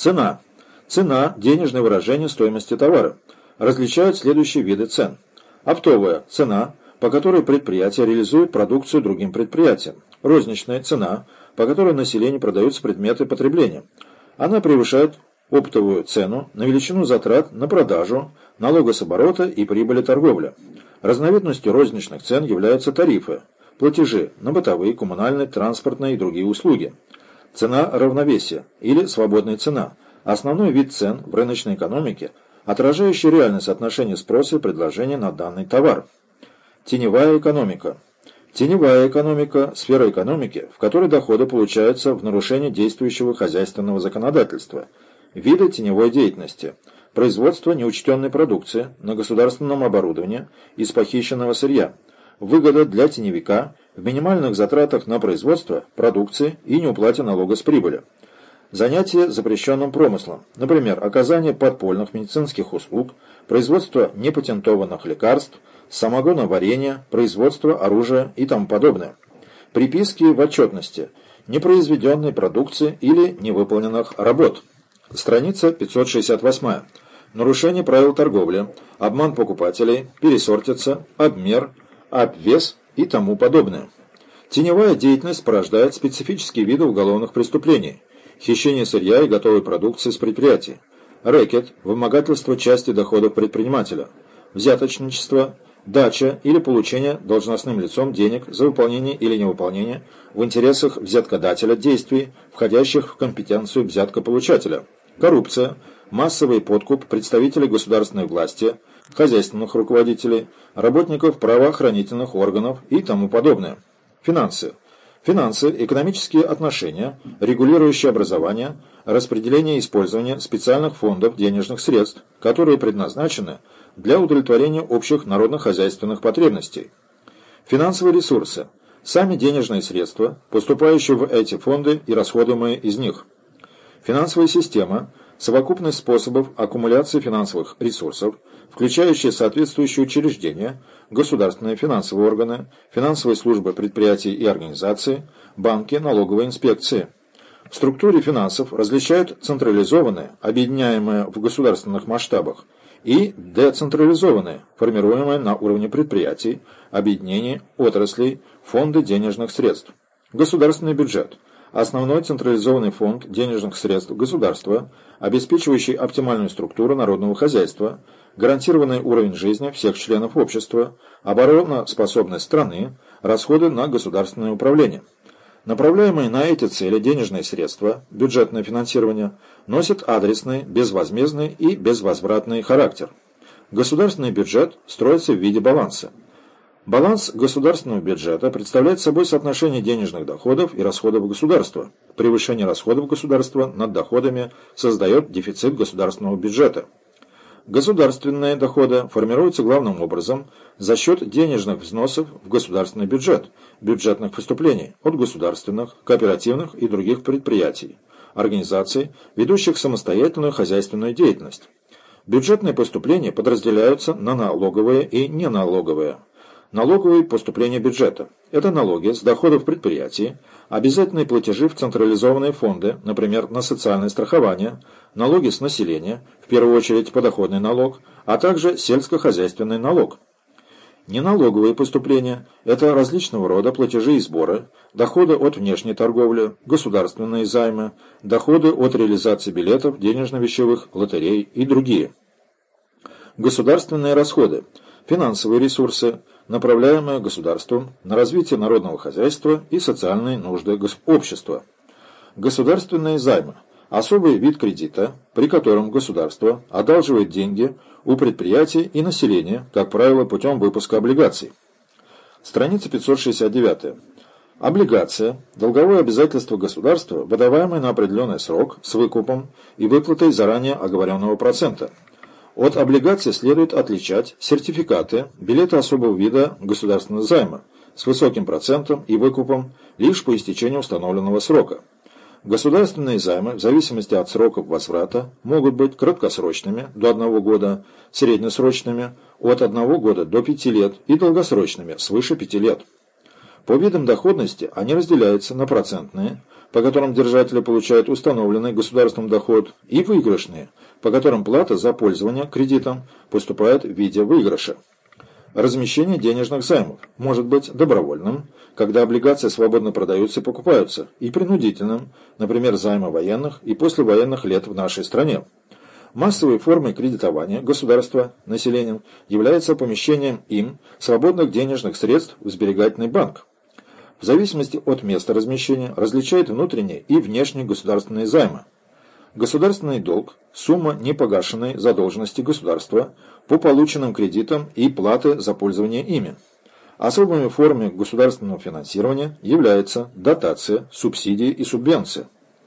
Цена. Цена – денежное выражение стоимости товара. Различают следующие виды цен. Оптовая – цена, по которой предприятие реализует продукцию другим предприятиям. Розничная – цена, по которой населению продаются предметы потребления. Она превышает оптовую цену на величину затрат на продажу, налога с оборота и прибыли торговли. Разновидностью розничных цен являются тарифы, платежи на бытовые, коммунальные, транспортные и другие услуги. Цена равновесия или свободная цена – основной вид цен в рыночной экономике, отражающий реальное соотношение спроса и предложения на данный товар. Теневая экономика – Теневая экономика – сфера экономики, в которой доходы получаются в нарушении действующего хозяйственного законодательства. Виды теневой деятельности – производство неучтенной продукции на государственном оборудовании из похищенного сырья, выгода для теневика в минимальных затратах на производство продукции и неуплате налога с прибыли. Занятие запрещенным промыслом, например, оказание подпольных медицинских услуг, производство непатентованных лекарств – самогоноварение, производство оружия и тому подобное. Приписки в отчетности, непроизведенной продукции или невыполненных работ. Страница 568. Нарушение правил торговли, обман покупателей, пересортица, обмер, обвес и тому подобное. Теневая деятельность порождает специфические виды уголовных преступлений. Хищение сырья и готовой продукции с предприятий. Рэкет – вымогательство части доходов предпринимателя. Взяточничество – дача или получение должностным лицом денег за выполнение или невыполнение в интересах взяткодателя действий, входящих в компетенцию взяткополучателя, коррупция, массовый подкуп представителей государственной власти, хозяйственных руководителей, работников правоохранительных органов и тому подобное. Финансы. Финансы – экономические отношения, регулирующие образование, распределение и использование специальных фондов денежных средств, которые предназначены – для удовлетворения общих народно-хозяйственных потребностей. Финансовые ресурсы – сами денежные средства, поступающие в эти фонды и расходуемые из них. Финансовая система – совокупность способов аккумуляции финансовых ресурсов, включающие соответствующие учреждения, государственные финансовые органы, финансовые службы предприятий и организаций, банки, налоговые инспекции. В структуре финансов различают централизованные, объединяемые в государственных масштабах, и децентрализованные, формируемые на уровне предприятий, объединений, отраслей, фонды денежных средств. Государственный бюджет – основной централизованный фонд денежных средств государства, обеспечивающий оптимальную структуру народного хозяйства, гарантированный уровень жизни всех членов общества, обороноспособность страны, расходы на государственное управление. Направляемые на эти цели денежные средства, бюджетное финансирование, носят адресный, безвозмездный и безвозвратный характер. Государственный бюджет строится в виде баланса. Баланс государственного бюджета представляет собой соотношение денежных доходов и расходов государства. Превышение расходов государства над доходами создает дефицит государственного бюджета. Государственные доходы формируются главным образом за счет денежных взносов в государственный бюджет, бюджетных поступлений от государственных, кооперативных и других предприятий, организаций, ведущих самостоятельную хозяйственную деятельность. Бюджетные поступления подразделяются на налоговые и неналоговые. Налоговые поступления бюджета – это налоги с доходов предприятий, обязательные платежи в централизованные фонды, например, на социальное страхование, налоги с населения, в первую очередь подоходный налог, а также сельскохозяйственный налог. Неналоговые поступления – это различного рода платежи и сборы, доходы от внешней торговли, государственные займы, доходы от реализации билетов, денежно-вещевых, лотерей и другие. Государственные расходы – финансовые ресурсы, направляемые государством на развитие народного хозяйства и социальные нужды общества. Государственные займы – особый вид кредита, при котором государство одалживает деньги у предприятий и населения, как правило, путем выпуска облигаций. Страница 569. Облигация – долговое обязательство государства, выдаваемое на определенный срок с выкупом и выплатой заранее оговоренного процента – от облигаций следует отличать сертификаты, билеты особого вида государственного займа с высоким процентом и выкупом лишь по истечению установленного срока. Государственные займы, в зависимости от сроков возврата, могут быть краткосрочными до 1 года, среднесрочными от 1 года до 5 лет и долгосрочными свыше 5 лет. По видам доходности они разделяются на процентные, по которым держатели получают установленный государством доход, и выигрышные, по которым плата за пользование кредитом поступает в виде выигрыша. Размещение денежных займов может быть добровольным, когда облигации свободно продаются и покупаются, и принудительным, например, займы военных и послевоенных лет в нашей стране. Массовой формой кредитования государства населением является помещением им свободных денежных средств в сберегательный банк. В зависимости от места размещения различают внутренние и внешние государственные займы. Государственный долг – сумма непогашенной задолженности государства по полученным кредитам и платы за пользование ими. Особыми формами государственного финансирования являются дотация, субсидии и субвенции.